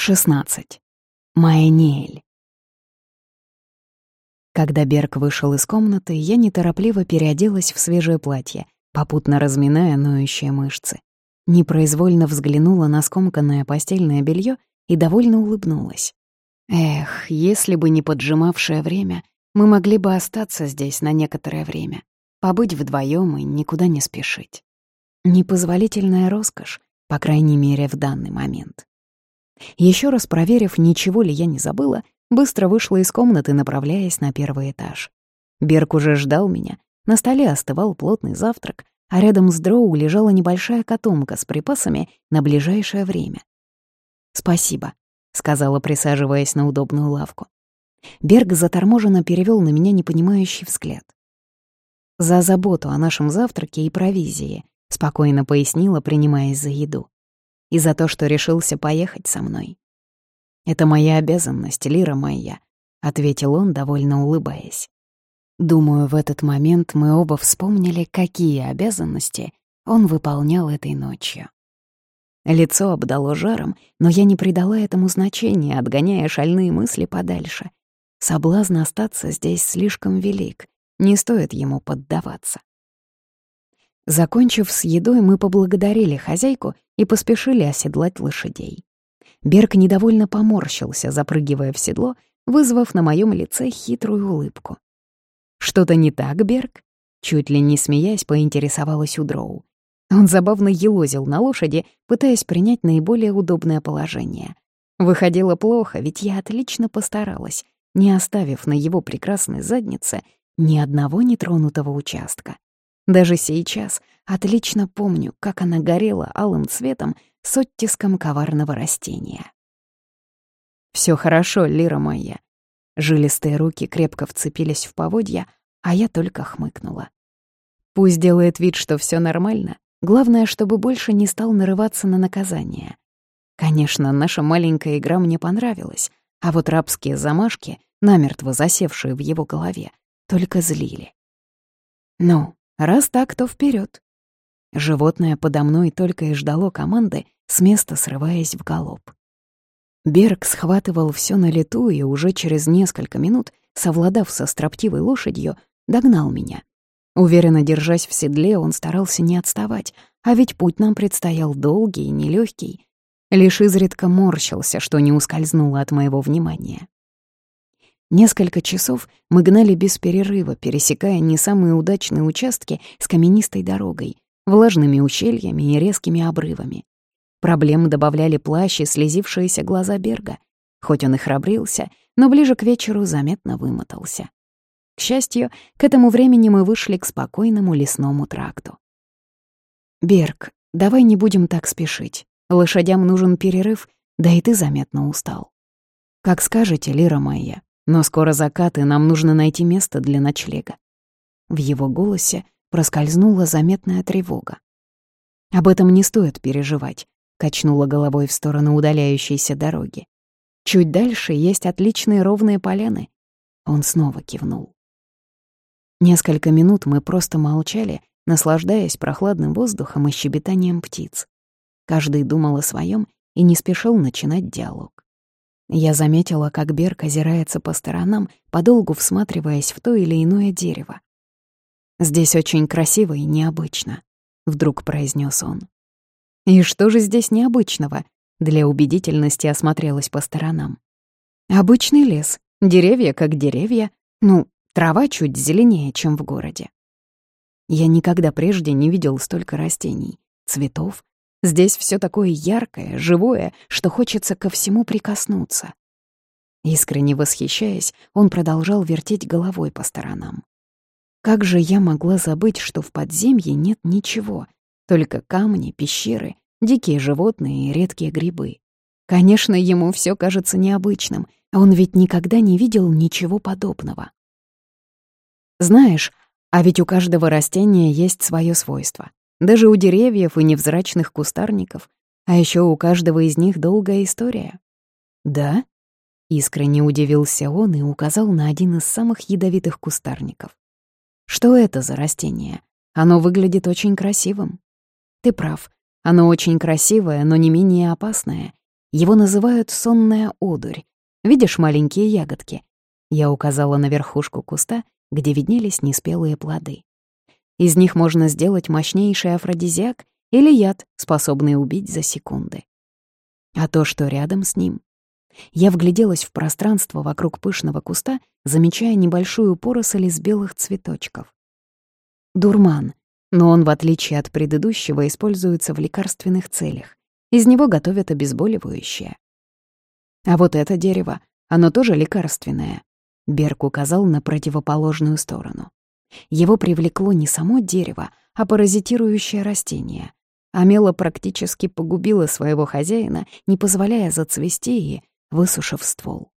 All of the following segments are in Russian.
16. Майнель. Когда Берг вышел из комнаты, я неторопливо переоделась в свежее платье, попутно разминая ноющие мышцы. Непроизвольно взглянула на скомканное постельное белье и довольно улыбнулась. Эх, если бы не поджимавшее время, мы могли бы остаться здесь на некоторое время, побыть вдвоем и никуда не спешить. Непозволительная роскошь, по крайней мере, в данный момент. Еще раз проверив, ничего ли я не забыла, быстро вышла из комнаты, направляясь на первый этаж. Берг уже ждал меня. На столе остывал плотный завтрак, а рядом с дроу лежала небольшая котомка с припасами на ближайшее время. «Спасибо», — сказала, присаживаясь на удобную лавку. Берг заторможенно перевел на меня непонимающий взгляд. «За заботу о нашем завтраке и провизии», — спокойно пояснила, принимаясь за еду и за то, что решился поехать со мной. «Это моя обязанность, Лира моя», — ответил он, довольно улыбаясь. Думаю, в этот момент мы оба вспомнили, какие обязанности он выполнял этой ночью. Лицо обдало жаром, но я не придала этому значения, отгоняя шальные мысли подальше. Соблазн остаться здесь слишком велик, не стоит ему поддаваться. Закончив с едой, мы поблагодарили хозяйку и поспешили оседлать лошадей. Берг недовольно поморщился, запрыгивая в седло, вызвав на моем лице хитрую улыбку. «Что-то не так, Берг?» Чуть ли не смеясь, поинтересовалась у Дроу. Он забавно елозил на лошади, пытаясь принять наиболее удобное положение. Выходило плохо, ведь я отлично постаралась, не оставив на его прекрасной заднице ни одного нетронутого участка. Даже сейчас отлично помню, как она горела алым цветом с оттиском коварного растения. Все хорошо, Лира моя». Жилистые руки крепко вцепились в поводья, а я только хмыкнула. Пусть делает вид, что все нормально. Главное, чтобы больше не стал нарываться на наказание. Конечно, наша маленькая игра мне понравилась, а вот рабские замашки, намертво засевшие в его голове, только злили. «Ну, Раз так, то вперед. Животное подо мной только и ждало команды, с места срываясь в галоп. Берг схватывал все на лету и уже через несколько минут, совладав со строптивой лошадью, догнал меня. Уверенно держась в седле, он старался не отставать, а ведь путь нам предстоял долгий и нелегкий. Лишь изредка морщился, что не ускользнуло от моего внимания. Несколько часов мы гнали без перерыва, пересекая не самые удачные участки с каменистой дорогой, влажными ущельями и резкими обрывами. Проблемы добавляли плащ и слезившиеся глаза Берга. Хоть он и храбрился, но ближе к вечеру заметно вымотался. К счастью, к этому времени мы вышли к спокойному лесному тракту. «Берг, давай не будем так спешить. Лошадям нужен перерыв, да и ты заметно устал. Как скажете, Лира моя, но скоро закат, и нам нужно найти место для ночлега. В его голосе проскользнула заметная тревога. «Об этом не стоит переживать», — качнула головой в сторону удаляющейся дороги. «Чуть дальше есть отличные ровные поляны». Он снова кивнул. Несколько минут мы просто молчали, наслаждаясь прохладным воздухом и щебетанием птиц. Каждый думал о своем и не спешил начинать диалог. Я заметила, как Берг озирается по сторонам, подолгу всматриваясь в то или иное дерево. «Здесь очень красиво и необычно», — вдруг произнес он. «И что же здесь необычного?» Для убедительности осмотрелась по сторонам. «Обычный лес, деревья как деревья, ну, трава чуть зеленее, чем в городе». Я никогда прежде не видел столько растений, цветов, Здесь все такое яркое, живое, что хочется ко всему прикоснуться. Искренне восхищаясь, он продолжал вертеть головой по сторонам. Как же я могла забыть, что в подземье нет ничего, только камни, пещеры, дикие животные и редкие грибы. Конечно, ему все кажется необычным, а он ведь никогда не видел ничего подобного. Знаешь, а ведь у каждого растения есть свое свойство. Даже у деревьев и невзрачных кустарников. А еще у каждого из них долгая история. «Да?» — искренне удивился он и указал на один из самых ядовитых кустарников. «Что это за растение? Оно выглядит очень красивым». «Ты прав. Оно очень красивое, но не менее опасное. Его называют сонная одурь. Видишь маленькие ягодки? Я указала на верхушку куста, где виднелись неспелые плоды. Из них можно сделать мощнейший афродизиак или яд, способный убить за секунды. А то, что рядом с ним. Я вгляделась в пространство вокруг пышного куста, замечая небольшую поросль из белых цветочков. Дурман, но он, в отличие от предыдущего, используется в лекарственных целях. Из него готовят обезболивающее. А вот это дерево, оно тоже лекарственное. Берг указал на противоположную сторону. Его привлекло не само дерево, а паразитирующее растение. Амела практически погубила своего хозяина, не позволяя зацвести и высушив ствол.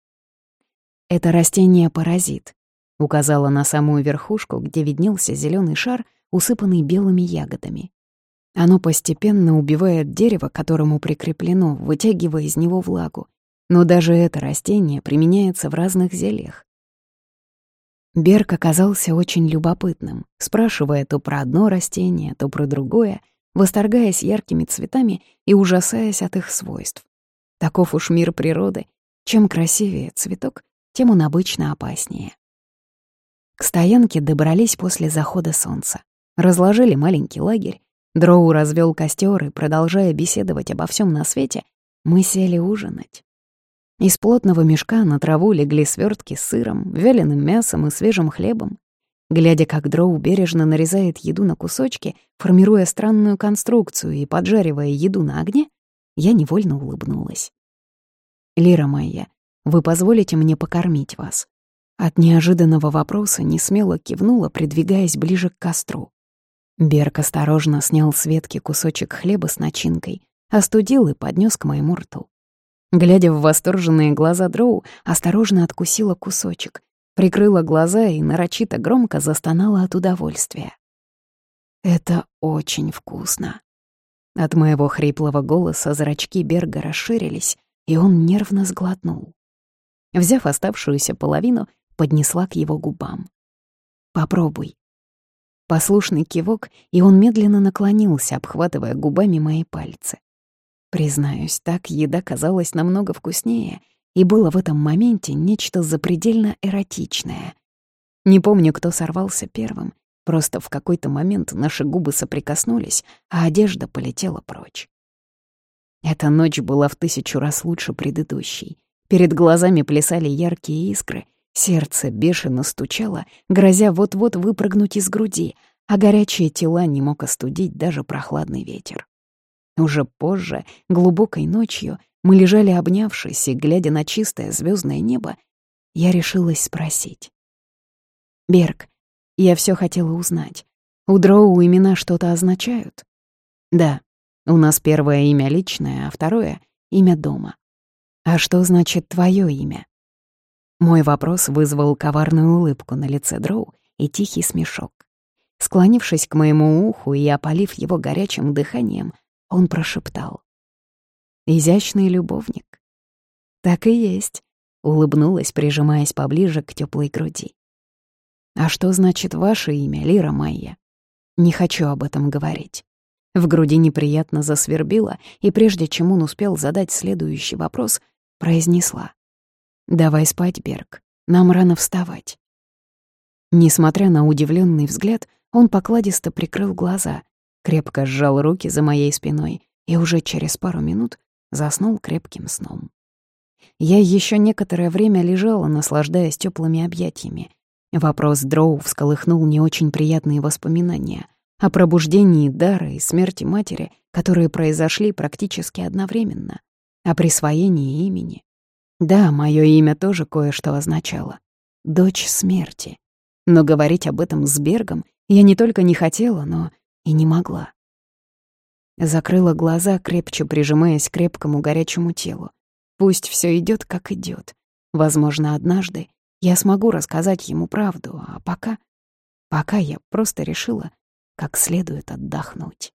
«Это растение-паразит», — указала на самую верхушку, где виднелся зеленый шар, усыпанный белыми ягодами. Оно постепенно убивает дерево, которому прикреплено, вытягивая из него влагу. Но даже это растение применяется в разных зельях. Берг оказался очень любопытным, спрашивая то про одно растение, то про другое, восторгаясь яркими цветами и ужасаясь от их свойств. Таков уж мир природы. Чем красивее цветок, тем он обычно опаснее. К стоянке добрались после захода солнца. Разложили маленький лагерь. Дроу развел костер и, продолжая беседовать обо всем на свете, мы сели ужинать. Из плотного мешка на траву легли свертки с сыром, вяленым мясом и свежим хлебом. Глядя, как Дроу бережно нарезает еду на кусочки, формируя странную конструкцию и поджаривая еду на огне, я невольно улыбнулась. «Лира моя, вы позволите мне покормить вас?» От неожиданного вопроса несмело кивнула, придвигаясь ближе к костру. Берг осторожно снял с ветки кусочек хлеба с начинкой, остудил и поднес к моему рту. Глядя в восторженные глаза Дроу, осторожно откусила кусочек, прикрыла глаза и нарочито громко застонала от удовольствия. «Это очень вкусно». От моего хриплого голоса зрачки Берга расширились, и он нервно сглотнул. Взяв оставшуюся половину, поднесла к его губам. «Попробуй». Послушный кивок, и он медленно наклонился, обхватывая губами мои пальцы. Признаюсь, так еда казалась намного вкуснее, и было в этом моменте нечто запредельно эротичное. Не помню, кто сорвался первым, просто в какой-то момент наши губы соприкоснулись, а одежда полетела прочь. Эта ночь была в тысячу раз лучше предыдущей. Перед глазами плясали яркие искры, сердце бешено стучало, грозя вот-вот выпрыгнуть из груди, а горячие тела не мог остудить даже прохладный ветер. Уже позже, глубокой ночью, мы лежали обнявшись, и, глядя на чистое звездное небо, я решилась спросить. «Берг, я все хотела узнать. У Дроу имена что-то означают?» «Да, у нас первое имя личное, а второе — имя дома. А что значит твое имя?» Мой вопрос вызвал коварную улыбку на лице Дроу и тихий смешок. Склонившись к моему уху и опалив его горячим дыханием, он прошептал. «Изящный любовник». «Так и есть», — улыбнулась, прижимаясь поближе к теплой груди. «А что значит ваше имя, Лира Майя?» «Не хочу об этом говорить». В груди неприятно засвербило, и прежде чем он успел задать следующий вопрос, произнесла. «Давай спать, Берг, нам рано вставать». Несмотря на удивленный взгляд, он покладисто прикрыл глаза, крепко сжал руки за моей спиной и уже через пару минут заснул крепким сном. Я еще некоторое время лежала, наслаждаясь теплыми объятиями. Вопрос Дроу всколыхнул не очень приятные воспоминания о пробуждении Дара и смерти матери, которые произошли практически одновременно, о присвоении имени. Да, мое имя тоже кое-что означало. Дочь смерти. Но говорить об этом с Бергом я не только не хотела, но и не могла. Закрыла глаза, крепче прижимаясь к крепкому горячему телу. Пусть все идет, как идет. Возможно, однажды я смогу рассказать ему правду, а пока... Пока я просто решила как следует отдохнуть.